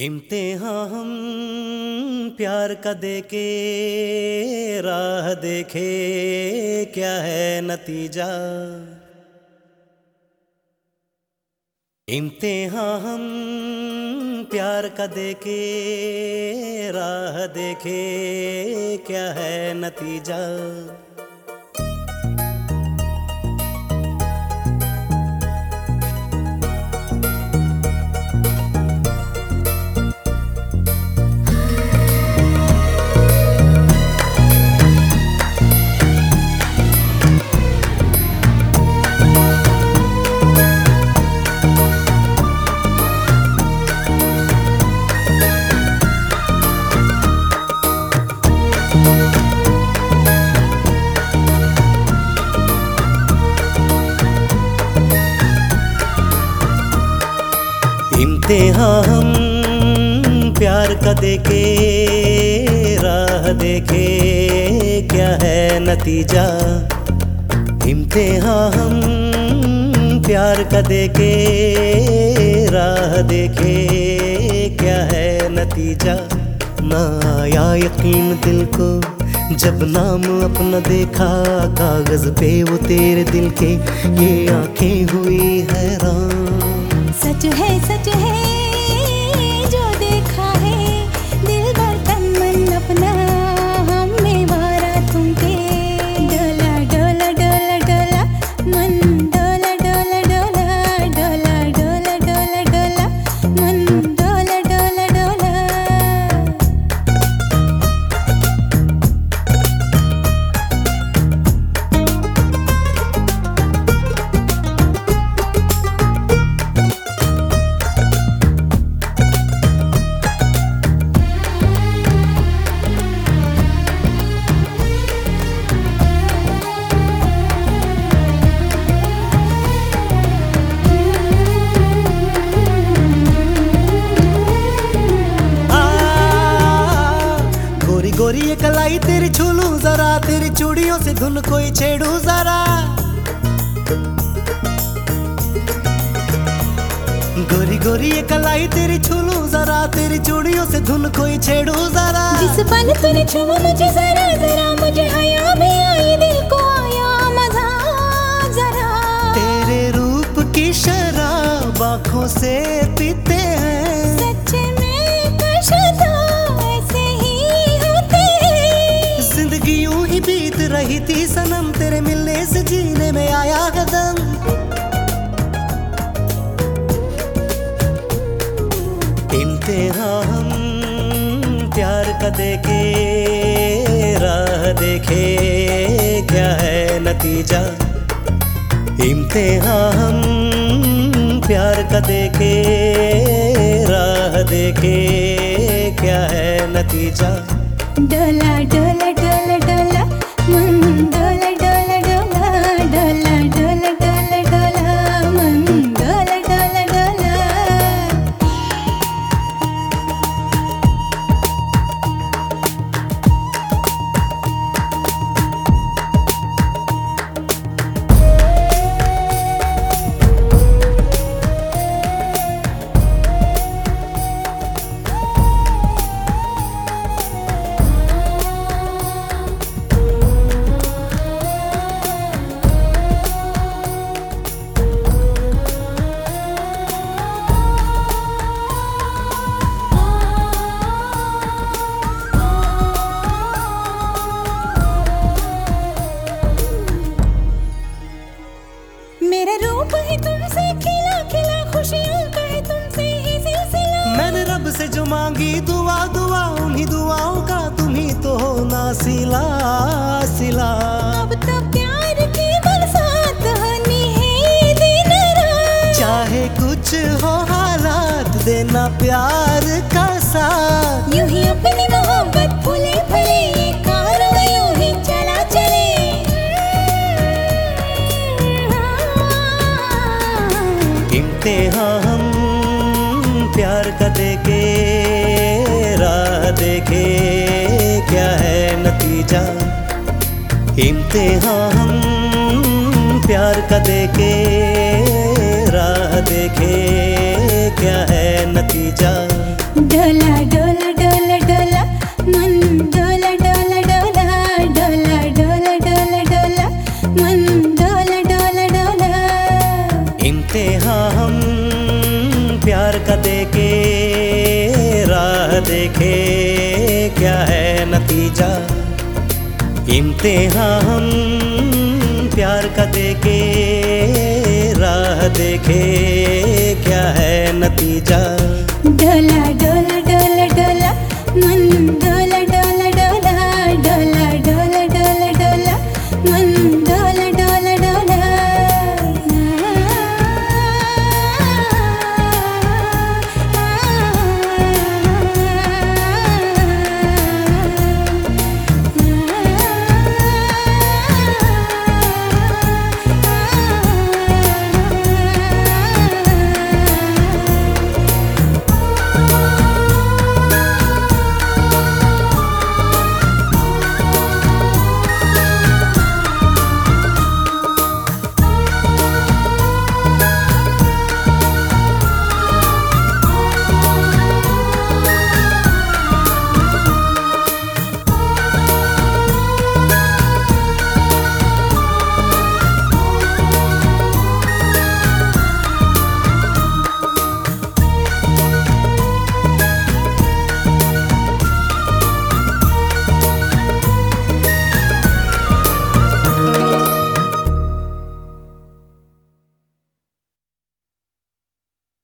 इम्तिहान हम प्यार का देके राह देखे, क्या है नतीजा? इम्तिहान हम प्यार का देके राह देखे, क्या है नतीजा? इम्तिहान हम, प्यार का देखे, राह देखे, क्या है नतीजा? हिमते हाँ हम, प्यार का देखे, राह देखे, क्या है नतीजा? ना आया यकीन दिल को, जब नाम अपना देखा, कागज़ पे वो तेरे दिल के, ये आँखें हुई हैरान। सच है सच है। गोरी गोरी ये कलाई तेरी छूलू जरा तेरी चूड़ियों से धुन कोई छेड़ू जरा। गोरी गोरी ये कलाई तेरी छूलू जरा तेरी चूड़ियों से धुन कोई छेड़ू जरा। जिस पल तूने छुआ मुझे जरा जरा मुझे हया भी आई दिल को आया मज़ा जरा। तेरे रूप की शराब आँखों से पीते रही थी सनम, तेरे मिलने से जीने में आया कदम इम्तिहान हम प्यार का देखे, राह देखे, क्या है नतीजा? इम्तिहान हम प्यार का देखे, राह देखे, क्या है नतीजा? डोला डोला डोला डोला। मांगी दुआ दुआ उन्हीं दुआओं का तुम ही तो हो ना सिला सिला। अब तो प्यार की बरसात होनी है दिन रात। चाहे कुछ हो हालात देना प्यार का साथ। यूँ ही अपनी मोहब्बत फूले फले ये कारवां यूँ ही चला चले। इम्तिहान हम प्यार का देखे जा इम्तिहा हम प्यार का देखे राह देखे क्या है नतीजा डोला डोला डोला डोला मन डोला डोला डोला डोला डोला डोला डोला मन डोला डोला डोला इम्तिहा हम प्यार का देखे राह देखे जीते हाँ हम प्यार का देखे राह देखे क्या है नतीजा?